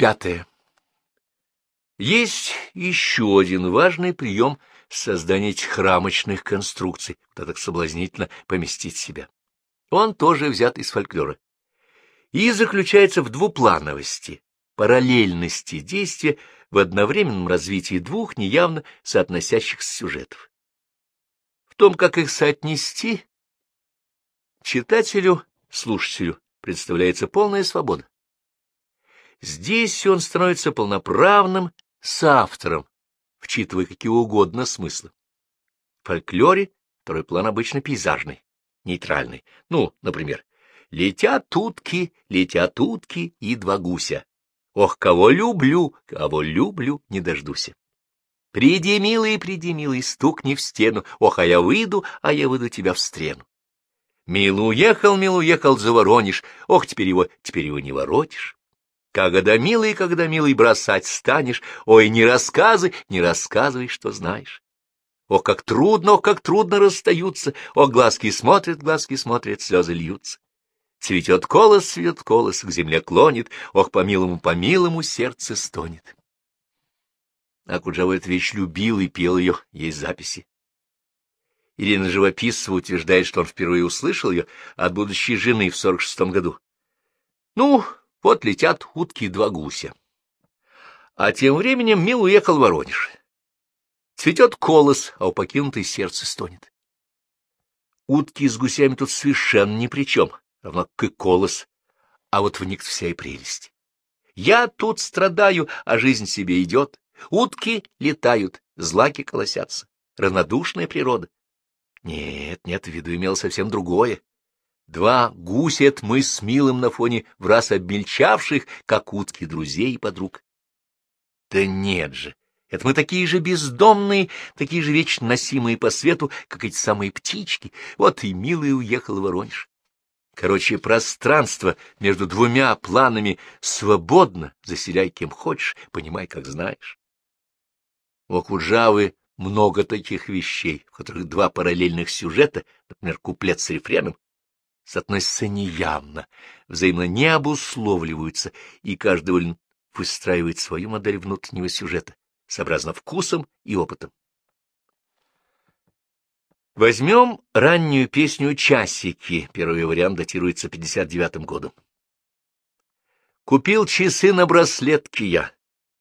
Пятое. Есть еще один важный прием создания этих рамочных конструкций, куда так соблазнительно поместить себя. Он тоже взят из фольклора. И заключается в двуплановости, параллельности действия в одновременном развитии двух неявно соотносящихся сюжетов. В том, как их соотнести, читателю, слушателю представляется полная свобода. Здесь он становится полноправным соавтором, вчитывая какие угодно смыслы. В фольклоре второй план обычно пейзажный, нейтральный. Ну, например, «Летят утки, летят утки и два гуся. Ох, кого люблю, кого люблю, не дождусь. Приди, милый, приди, милый, стукни в стену. Ох, а я выйду, а я выйду тебя в стрену. Мил уехал, мил уехал за Воронеж. Ох, теперь его, теперь его не воротишь. Когда милый, когда милый бросать станешь, ой, не рассказывай, не рассказывай, что знаешь. Ох, как трудно, ох, как трудно расстаются, ох, глазки смотрят, глазки смотрят, слезы льются. Цветет колос, цветет колос, к земле клонит, ох, по-милому, по-милому сердце стонет. А Куджава эту вещь любил и пел ее, есть записи. Ирина Живописцева утверждает, что он впервые услышал ее от будущей жены в сорок шестом году. Ну, вот летят утки и два гуся. А тем временем Мил уехал в Воронеж. Цветет колос, а у покинутой сердце стонет. Утки с гусями тут совершенно ни при чем, равно как и колос, а вот в них вся и прелесть. Я тут страдаю, а жизнь себе идет. Утки летают, злаки колосятся. Равнодушная природа. Нет, нет, в виду имел совсем другое. Два гуся — мы с Милым на фоне в раз обмельчавших, как утки, друзей и подруг. Да нет же, это мы такие же бездомные, такие же вечно носимые по свету, как эти самые птички. Вот и Милый уехал Воронеж. Короче, пространство между двумя планами свободно, заселяй кем хочешь, понимай, как знаешь. У Акуджавы много таких вещей, в которых два параллельных сюжета, например, куплет с рефреном, соотносятся неявно, взаимно не обусловливаются, и каждый доволен выстраивает свою модель внутреннего сюжета, сообразно вкусом и опытом. Возьмем раннюю песню «Часики». Первый вариант датируется 59-м годом. «Купил часы на браслетке я.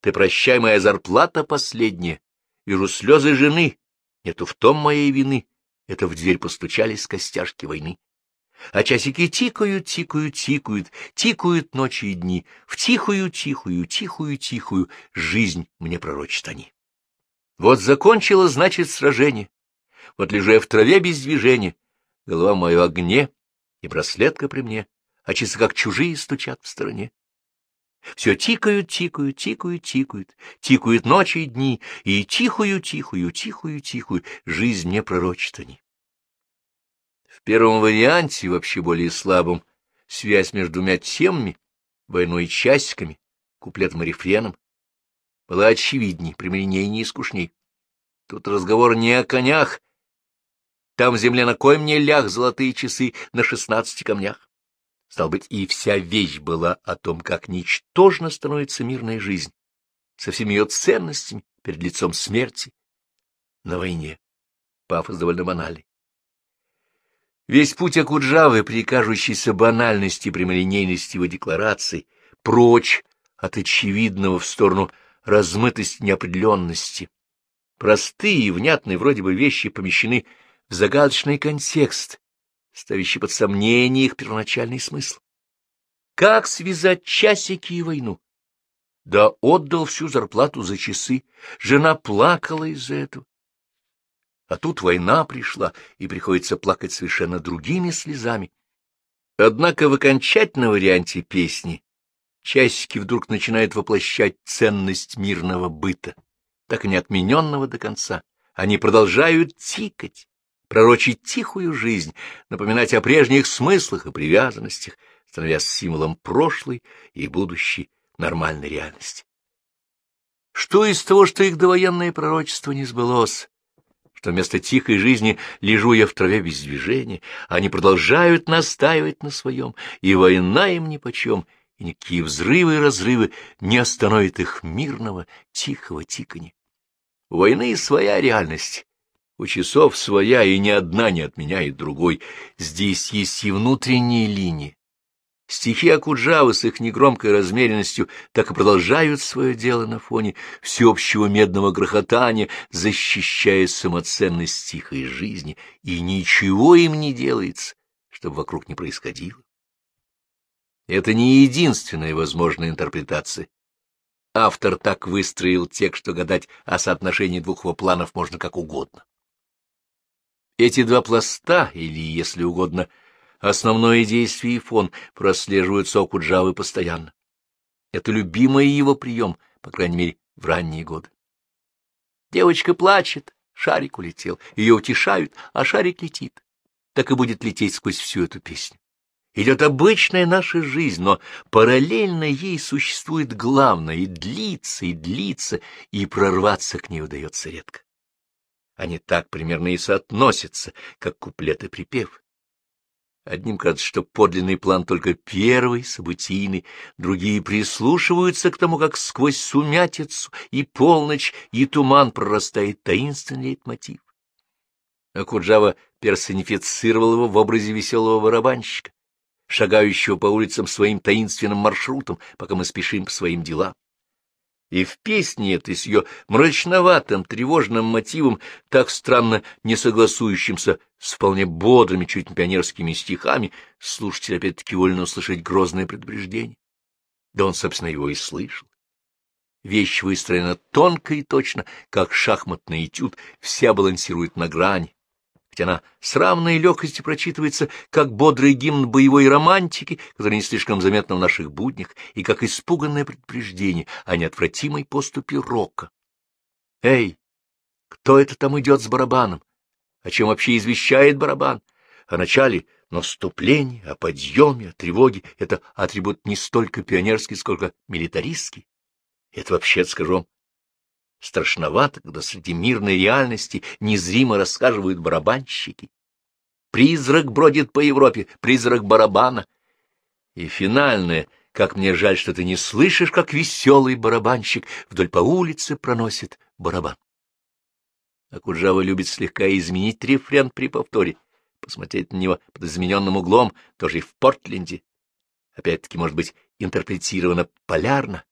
Ты прощай, моя зарплата последняя. Вижу слезы жены. Нету в том моей вины. Это в дверь постучались костяшки войны. А часики тикают, тикают, тикают, тикают ночи и дни, в тихую, тихую, тихую, тихую жизнь мне пророчат они. Вот закончилось, значит, сражение. Вот лежу я в траве без движения, голова моя в огне, и браслетка при мне, а часы как чужие стучат в стороне. Все тикают, тикают, тикают, тикают, тикают ночи и дни, и тихую, тихую, тихую, тихую жизнь мне пророчат они. Первом варианте, вообще более слабом, связь между двумя темами, войной и часиками, куплетом и рефреном, была очевидней, прямолинейнее и скучней. Тут разговор не о конях, там в земле на кой мне лях золотые часы на шестнадцати камнях. Стал быть, и вся вещь была о том, как ничтожно становится мирная жизнь, со всеми ее ценностями перед лицом смерти на войне. Пафос довольно банальный. Весь путь Акуджавы, при кажущейся банальности и прямолинейности его деклараций, прочь от очевидного в сторону размытости неопределенности. Простые и внятные вроде бы вещи помещены в загадочный контекст, ставящий под сомнение их первоначальный смысл. Как связать часики и войну? Да отдал всю зарплату за часы, жена плакала из-за этого. А тут война пришла, и приходится плакать совершенно другими слезами. Однако в окончательном варианте песни часики вдруг начинают воплощать ценность мирного быта, так и не до конца. Они продолжают тикать, пророчить тихую жизнь, напоминать о прежних смыслах и привязанностях, становясь символом прошлой и будущей нормальной реальности. Что из того, что их довоенное пророчество не сбылось? Что вместо тихой жизни лежу я в траве без движения, они продолжают настаивать на своем, и война им нипочем, и никакие взрывы и разрывы не остановят их мирного, тихого тиканья. У войны своя реальность, у часов своя, и ни одна не отменяет другой. Здесь есть и внутренние линии. Стихи Акуджавы с их негромкой размеренностью так и продолжают свое дело на фоне всеобщего медного грохотания, защищая самоценность тихой жизни, и ничего им не делается, чтобы вокруг не происходило. Это не единственная возможная интерпретация. Автор так выстроил текст, что гадать о соотношении двух его планов можно как угодно. Эти два пласта, или, если угодно, основное действие и фон, прослеживаются у Куджавы постоянно. Это любимый его прием, по крайней мере, в ранние годы. Девочка плачет, шарик улетел, ее утешают, а шарик летит. Так и будет лететь сквозь всю эту песню. Идет обычная наша жизнь, но параллельно ей существует главное, и длится, и длится, и прорваться к ней удается редко. Они так примерно и соотносятся, как куплет и припев. Одним кажется, что подлинный план только первый, событийный, другие прислушиваются к тому, как сквозь сумятицу и полночь, и туман прорастает таинственный лейтмотив. А Куджава персонифицировал его в образе веселого барабанщика, шагающего по улицам своим таинственным маршрутом, пока мы спешим по своим делам. И в песне этой с ее мрачноватым, тревожным мотивом, так странно не согласующимся с вполне бодрыми, чуть пионерскими стихами, слушатель опять-таки вольно услышать грозное предупреждение. Да он, собственно, его и слышал. Вещь выстроена тонко и точно, как шахматный этюд, вся балансирует на грани, ведь она с равной легкостью прочитывается, как бодрый гимн боевой романтики, который не слишком заметно в наших буднях, и как испуганное предупреждение о неотвратимой поступе рока. Эй, кто это там идет с барабаном? О чем вообще извещает барабан? О начале наступления, о подъеме, о тревоге. Это атрибут не столько пионерский, сколько милитаристский. Это вообще, скажу Страшновато, когда среди мирной реальности незримо рассказывают барабанщики. Призрак бродит по Европе, призрак барабана. И финальное, как мне жаль, что ты не слышишь, как веселый барабанщик вдоль по улице проносит барабан. Акуджава любит слегка изменить рефрен при повторе, посмотреть на него под измененным углом, тоже и в Портленде. Опять-таки, может быть, интерпретировано полярно.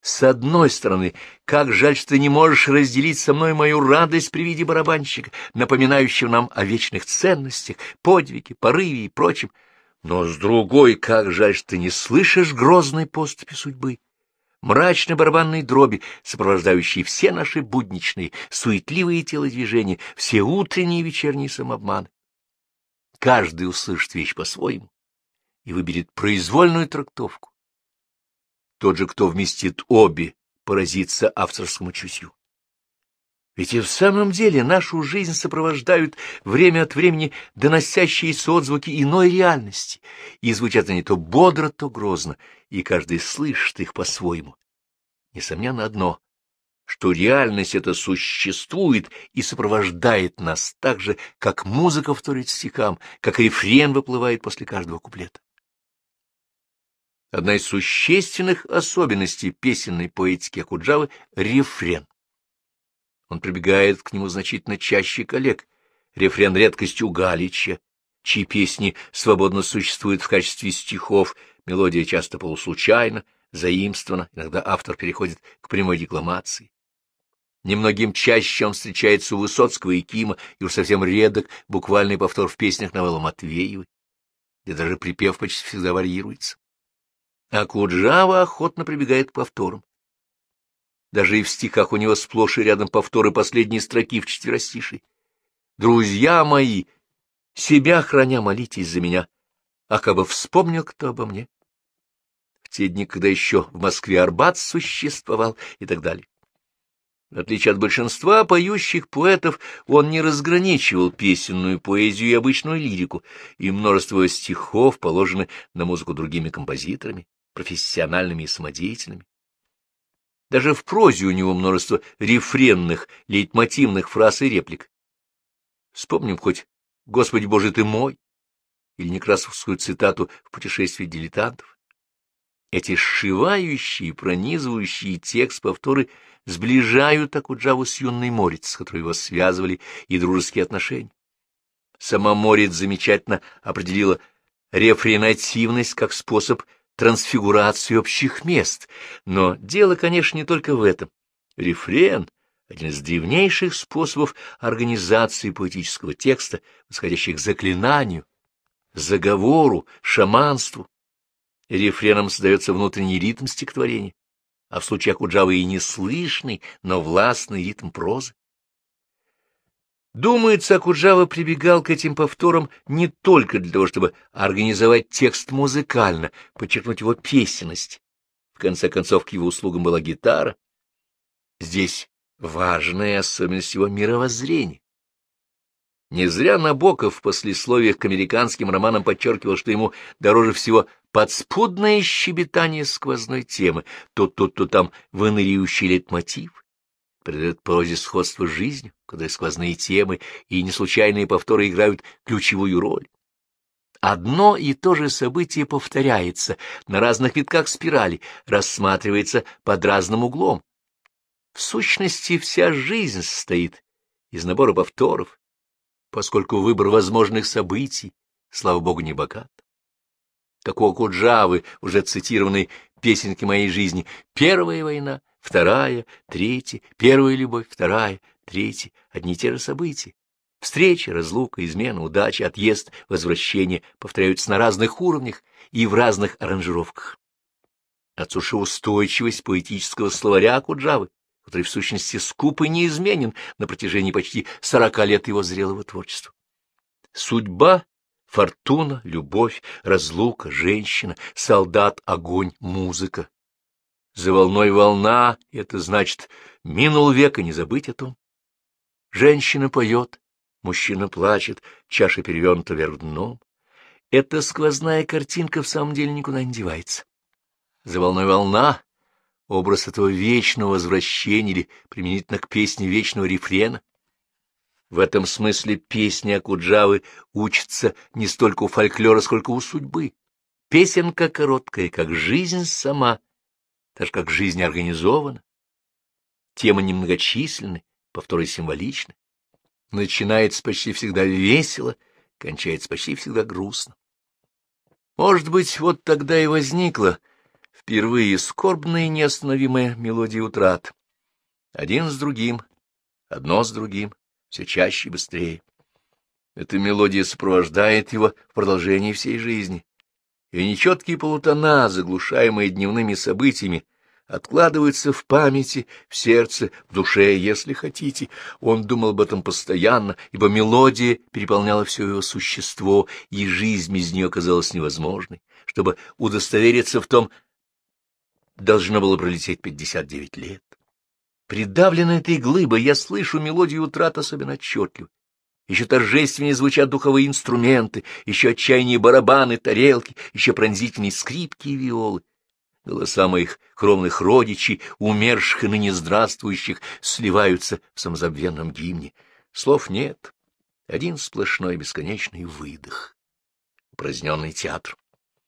С одной стороны, как жаль, что ты не можешь разделить со мной мою радость при виде барабанщика, напоминающего нам о вечных ценностях, подвиге, порыве и прочем. Но с другой, как жаль, что ты не слышишь грозной поступи судьбы, мрачной барабанной дроби, сопровождающей все наши будничные, суетливые телодвижения, все утренние и вечерние самообманы. Каждый услышит вещь по-своему и выберет произвольную трактовку тот же, кто вместит обе, поразится авторскому чутью. Ведь и в самом деле нашу жизнь сопровождают время от времени доносящиеся отзвуки иной реальности, и звучат они то бодро, то грозно, и каждый слышит их по-своему. Несомненно одно, что реальность эта существует и сопровождает нас так же, как музыка вторит стихам, как рефрен выплывает после каждого куплета. Одна из существенных особенностей песенной поэтики Акуджавы — рефрен. Он прибегает к нему значительно чаще коллег. Рефрен редкостью Галича, чьи песни свободно существуют в качестве стихов, мелодия часто полуслучайна, заимствована, иногда автор переходит к прямой декламации. Немногим чаще он встречается у Высоцкого и Кима, и уж совсем редок буквальный повтор в песнях новелла Матвеевой, где даже припев почти всегда варьируется а Куджава охотно прибегает к повторам. Даже и в стихах у него сплошь и рядом повторы последней строки в четверостишей. «Друзья мои, себя храня, молитесь за меня, а как бы вспомнил кто обо мне». В те дни, когда еще в Москве Арбат существовал и так далее. В отличие от большинства поющих поэтов, он не разграничивал песенную поэзию и обычную лирику, и множество стихов положены на музыку другими композиторами профессиональными и самодеятельными. Даже в прозе у него множество рефренных, лейтмотивных фраз и реплик. Вспомним хоть «Господи Боже ты мой» или некрасовскую цитату в «Путешествии дилетантов». Эти сшивающие, пронизывающие текст повторы сближают Акуджаву с юной Морец, с которой его связывали и дружеские отношения. Сама Морец замечательно определила рефренативность как способ трансфигурации общих мест, но дело, конечно, не только в этом. Рефрен — один из древнейших способов организации поэтического текста, восходящих к заклинанию, заговору, шаманству. Рефреном создается внутренний ритм стихотворения, а в случае Акуджавы и неслышный, но властный ритм прозы. Думается, Акуджава прибегал к этим повторам не только для того, чтобы организовать текст музыкально, подчеркнуть его песенность. В конце концов, к его услугам была гитара. Здесь важная особенность его мировоззрения. Не зря Набоков в послесловиях к американским романам подчеркивал, что ему дороже всего подспудное щебетание сквозной темы, тут-тут-то там выныривающий лейтмотив, придает прозе сходство с жизнью, когда сквозные темы и неслучайные повторы играют ключевую роль. Одно и то же событие повторяется на разных витках спирали, рассматривается под разным углом. В сущности, вся жизнь состоит из набора повторов, поскольку выбор возможных событий, слава богу, не богат. Как у Куджавы, уже цитированной песенки моей жизни, первая война, вторая, третья, первая любовь, вторая, третья, одни и те же события. Встреча, разлука, измена, удача, отъезд, возвращение повторяются на разных уровнях и в разных аранжировках. Отсюда устойчивость поэтического словаря Куджавы, который в сущности скуп и неизменен на протяжении почти сорока лет его зрелого творчества. Судьба, фортуна, любовь, разлука, женщина, солдат, огонь, музыка. За волной волна — это значит, минул век, и не забыть о том. Женщина поет, мужчина плачет, чаша перевернута вверх дном. Эта сквозная картинка в самом деле никуда не девается. За волной волна образ этого вечного возвращения или применительно к песне вечного рефрена. В этом смысле песня Акуджавы учится не столько у фольклора, сколько у судьбы. Песенка короткая, как жизнь сама, так как жизнь организована. Темы немногочисленны, повторы символичны. Начинается почти всегда весело, кончается почти всегда грустно. Может быть, вот тогда и возникла Впервые скорбная и неостановимая мелодия утрат. Один с другим, одно с другим, все чаще и быстрее. Эта мелодия сопровождает его в продолжении всей жизни. И нечеткие полутона, заглушаемые дневными событиями, откладываются в памяти, в сердце, в душе, если хотите. Он думал об этом постоянно, ибо мелодия переполняла все его существо, и жизнь без нее казалась невозможной. Чтобы удостовериться в том, должно было пролететь пятьдесят девять лет. Придавленной этой глыбой я слышу мелодию утрат особенно отчетливо. Еще торжественнее звучат духовые инструменты, еще отчаяннее барабаны, тарелки, еще пронзительнее скрипки и виолы. Голоса моих кровных родичей, умерших и ныне здравствующих, сливаются в самозабвенном гимне. Слов нет, один сплошной бесконечный выдох. Упраздненный театр.